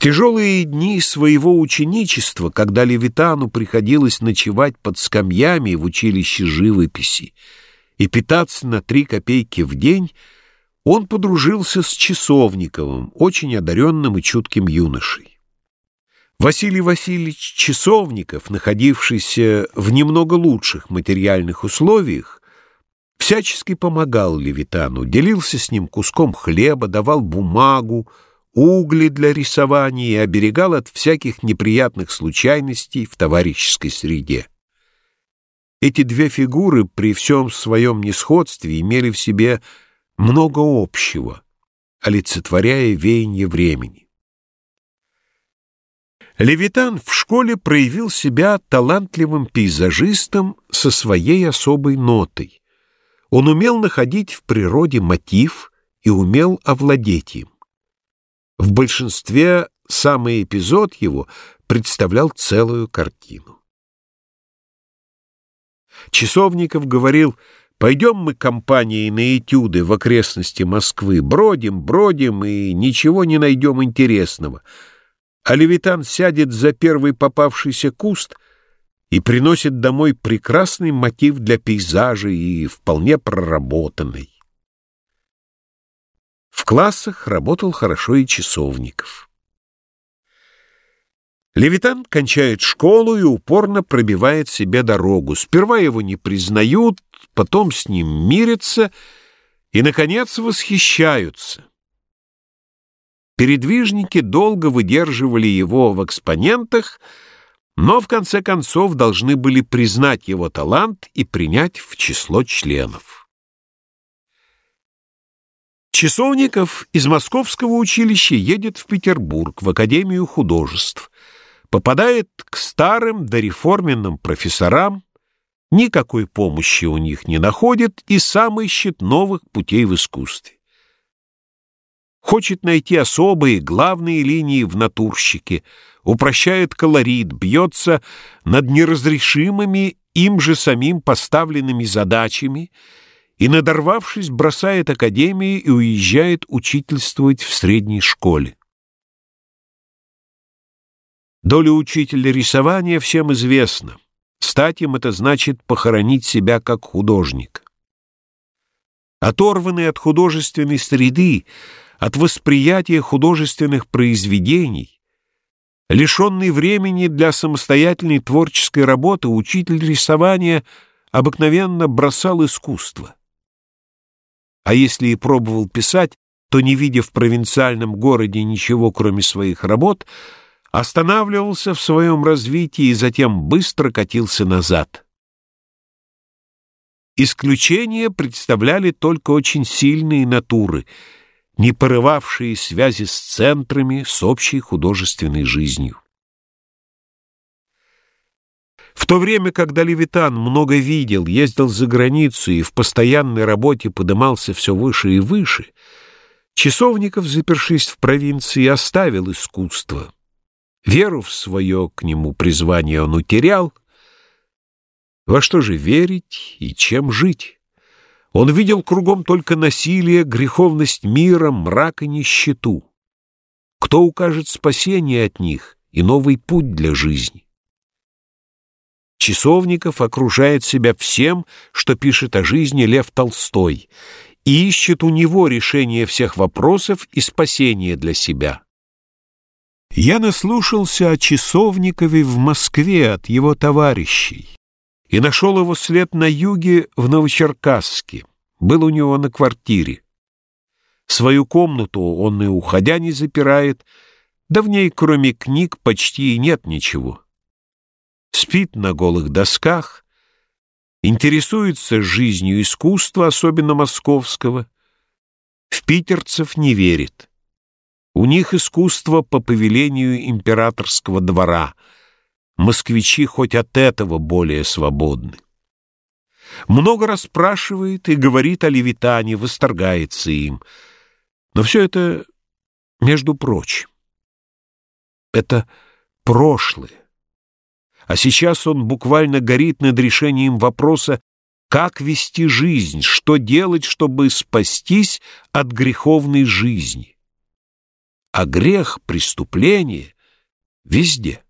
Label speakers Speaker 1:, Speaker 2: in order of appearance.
Speaker 1: тяжелые дни своего ученичества, когда Левитану приходилось ночевать под скамьями в училище живописи и питаться на три копейки в день, он подружился с Часовниковым, очень одаренным и чутким юношей. Василий Васильевич Часовников, находившийся в немного лучших материальных условиях, всячески помогал Левитану, делился с ним куском хлеба, давал бумагу, угли для рисования и оберегал от всяких неприятных случайностей в товарищеской среде. Эти две фигуры при всем своем несходстве имели в себе много общего, олицетворяя веяние времени. Левитан в школе проявил себя талантливым пейзажистом со своей особой нотой. Он умел находить в природе мотив и умел овладеть им. В большинстве самый эпизод его представлял целую картину. Часовников говорил, пойдем мы компанией на этюды в окрестности Москвы, бродим, бродим и ничего не найдем интересного. А Левитан сядет за первый попавшийся куст и приносит домой прекрасный мотив для пейзажа и вполне проработанный. Классах работал хорошо и часовников. Левитан кончает школу и упорно пробивает себе дорогу. Сперва его не признают, потом с ним мирятся и, наконец, восхищаются. Передвижники долго выдерживали его в экспонентах, но в конце концов должны были признать его талант и принять в число членов. Часовников из Московского училища едет в Петербург, в Академию художеств. Попадает к старым дореформенным профессорам, никакой помощи у них не находит и сам ищет новых путей в искусстве. Хочет найти особые, главные линии в натурщике, упрощает колорит, бьется над неразрешимыми им же самим поставленными задачами — и, надорвавшись, бросает академию и уезжает учительствовать в средней школе. Доля учителя рисования всем известна. Стать им это значит похоронить себя как художник. Оторванный от художественной среды, от восприятия художественных произведений, лишенный времени для самостоятельной творческой работы, учитель рисования обыкновенно бросал искусство а если и пробовал писать, то, не видя в провинциальном городе ничего, кроме своих работ, останавливался в своем развитии и затем быстро катился назад. Исключение представляли только очень сильные натуры, не порывавшие связи с центрами, с общей художественной жизнью. В то время, когда Левитан много видел, ездил за границу и в постоянной работе подымался все выше и выше, Часовников, запершись в провинции, оставил искусство. Веру в свое к нему призвание он утерял. Во что же верить и чем жить? Он видел кругом только насилие, греховность мира, мрак и нищету. Кто укажет спасение от них и новый путь для жизни? Часовников окружает себя всем, что пишет о жизни Лев Толстой, и ищет у него решение всех вопросов и спасение для себя. Я наслушался о Часовникове в Москве от его товарищей и нашел его след на юге в Новочеркасске, был у него на квартире. Свою комнату он и уходя не запирает, да в ней кроме книг почти и нет ничего спит на голых досках, интересуется жизнью искусства, особенно московского, в питерцев не верит. У них искусство по повелению императорского двора. Москвичи хоть от этого более свободны. Много расспрашивает и говорит о Левитане, восторгается им. Но все это между прочим. Это прошлое а сейчас он буквально горит над решением вопроса, как вести жизнь, что делать, чтобы спастись от греховной жизни. а грех, преступление везде.